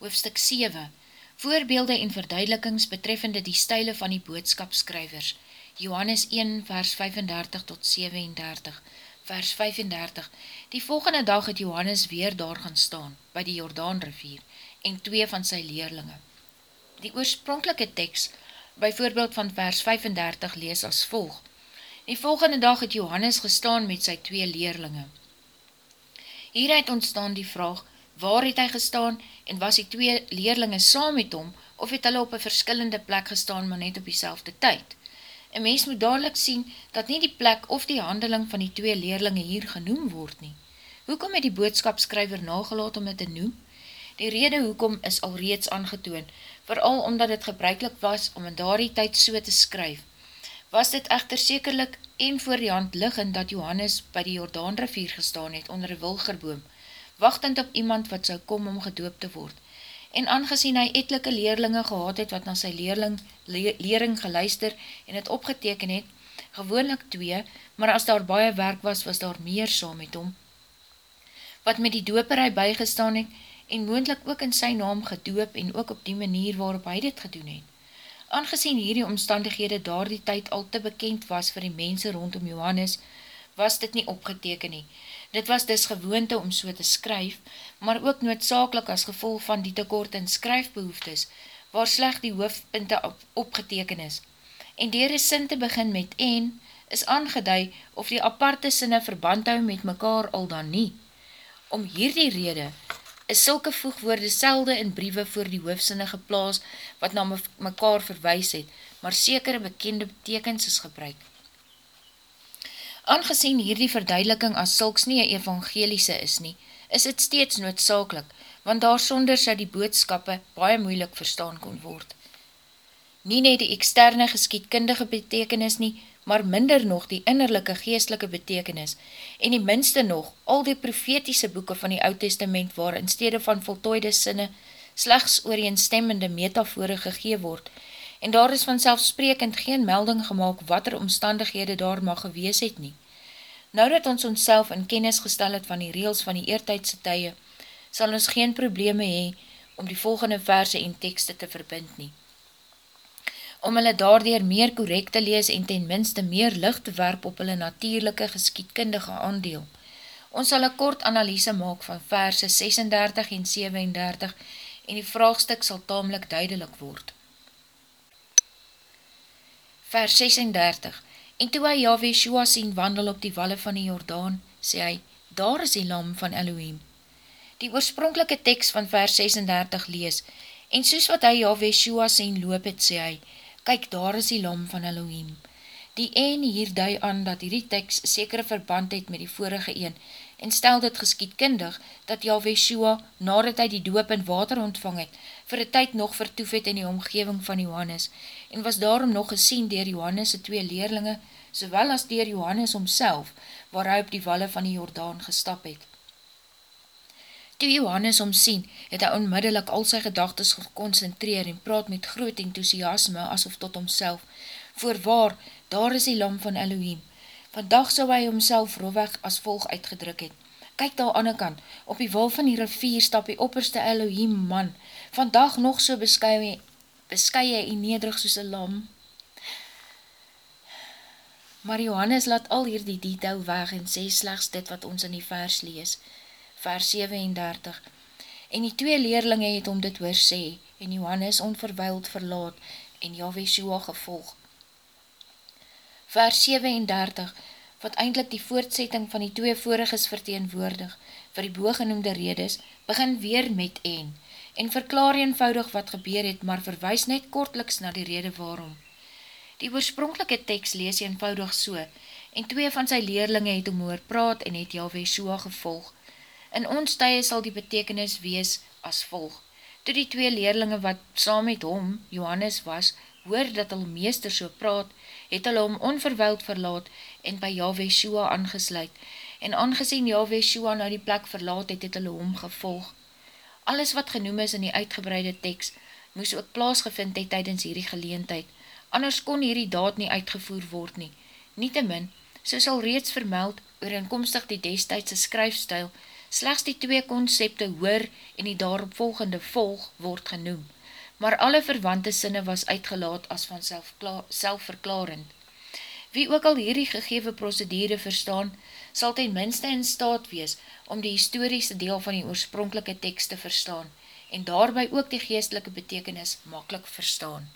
Hoofstuk 7 Voorbeelde en verduidelikings betreffende die stijle van die boodskapskrywers Johannes 1 vers 35 tot 37 Vers 35 Die volgende dag het Johannes weer daar gaan staan by die Jordaanrivier en twee van sy leerlinge. Die oorspronkelike tekst by voorbeeld van vers 35 lees as volg Die volgende dag het Johannes gestaan met sy twee leerlinge. Hieruit ontstaan die vraag, waar het hy gestaan en was die twee leerlinge saam met hom of het hulle op een verskillende plek gestaan maar net op die selfde tyd? Een mens moet dadelijk sien dat nie die plek of die handeling van die twee leerlinge hier genoem word nie. Hoekom het die boodskapskryver nagelaat om het te noem? Die rede hoekom is al reeds aangetoon, vooral omdat het gebruikelijk was om in daardie tyd so te skryf was dit echter sekerlik en voor die hand liggend dat Johannes by die Jordaanrivier gestaan het onder een wilgerboom, wachtend op iemand wat zou kom om gedoop te word. En aangezien hy etelike leerlinge gehad het wat na sy leerling, le leering geluister en het opgeteken het, gewoonlik twee, maar as daar baie werk was, was daar meer saam met hom, wat met die dooperij bygestaan het en moendlik ook in sy naam gedoop en ook op die manier waarop hy dit gedoen het. Aangezien hierdie omstandighede daar die tyd al te bekend was vir die mense rondom Johannes, was dit nie opgeteken nie. Dit was dus gewoonte om so te skryf, maar ook noodzakelik as gevolg van die tekort in skryfbehoeftes, waar slecht die hoofdpunte op, opgeteken is. En dier een sin te begin met en, is aangeduid of die aparte sinne verband hou met mekaar al dan nie. Om hierdie rede is sulke voegwoorde selde in briewe voor die hoofsinne geplaas wat na mekaar verwijs het, maar sekere bekende betekens is gebruik. Aangezien hierdie verduideliking as sulks nie een evangeliese is nie, is het steeds noodzakelik, want daar sonder sy die boodskappe baie moeilik verstaan kon word. Nie net die externe geskietkundige betekenis nie, maar minder nog die innerlijke geestelike betekenis, en die minste nog al die profetiese boeken van die Oud Testament waar in stede van voltooide sinne slechts ooreenstemmende metafore gegee word, en daar is vanselfsprekend geen melding gemaakt wat er omstandighede daar mag gewees het nie. Nou dat ons ons in kennis gestel het van die reels van die eertijdse tye, sal ons geen probleme hee om die volgende verse en tekste te verbind nie om hulle daardoor meer correct te lees en ten minste meer licht te werp op hulle natuurlijke geskietkundige aandeel. Ons sal een kort analyse maak van verse 36 en 37 en die vraagstuk sal tamelijk duidelik word. Vers 36 En toe hy Yahweh Shua sien wandel op die walle van die Jordaan, sê hy, daar is die lam van Elohim. Die oorspronkelike tekst van vers 36 lees, en soos wat hy Yahweh Shua sien loop het, sê hy, kyk daar is die lam van Elohim. Die een hier dui aan dat hierdie tekst sekere verband het met die vorige een en stel dit geskietkundig dat Yahweh Shua, nadat hy die doop in water ontvang het, vir die tyd nog vertoef het in die omgeving van Johannes en was daarom nog gesien dier Johannes' twee leerlinge, sowel as dier Johannes omself, waar hy op die walle van die Jordaan gestap het. Toe Johannes omsien, het hy onmiddellik al sy gedagtes geconcentreer en praat met groot enthousiasme asof tot homself. Voorwaar, daar is die lam van Elohim. Vandag sal hy homself roweg as volg uitgedruk het. Kyk daar aan die kant, op die wal van die rivier stap die opperste Elohim man. Vandag nog so beskuie, beskuie en nederig soos een lam. Maar Johannes laat al hier die detail weg en sê slechts dit wat ons in die vers lees vers 37, en die twee leerlinge het om dit hoor sê, en Johannes onverwijld verlaat, en Yahweh Shua gevolg. Vers 37, wat eindelijk die voortsetting van die twee voriges verteenwoordig, vir die boogenoemde redes, begin weer met een, en verklaar eenvoudig wat gebeur het, maar verwijs net kortliks na die rede waarom. Die oorspronkelike tekst lees eenvoudig so, en twee van sy leerlinge het om hoor praat en het Yahweh Shua gevolg, In ons tye sal die betekenis wees as volg. Toe die twee leerlinge wat saam met hom, Johannes was, hoor dat hulle meester so praat, het hulle hom onverwild verlaat en by Yahweh Shua aangesluit. En aangezien Yahweh Shua na die plek verlaat het, het hulle hom gevolg. Alles wat genoem is in die uitgebreide tekst, moes ook plaasgevind het tydens hierdie geleentheid. Anders kon hierdie daad nie uitgevoer word nie. Nietemin, soos al reeds vermeld, ooreenkomstig die destijdse skryfstijl, Slechts die twee concepte hoor en die daaropvolgende volg word genoem, maar alle verwante sinne was uitgelaat as van selfverklarend. Wie ook al hierdie gegewe procedure verstaan, sal ten minste in staat wees om die historiese deel van die oorspronkelike tekst te verstaan en daarby ook die geestelike betekenis makkelijk verstaan.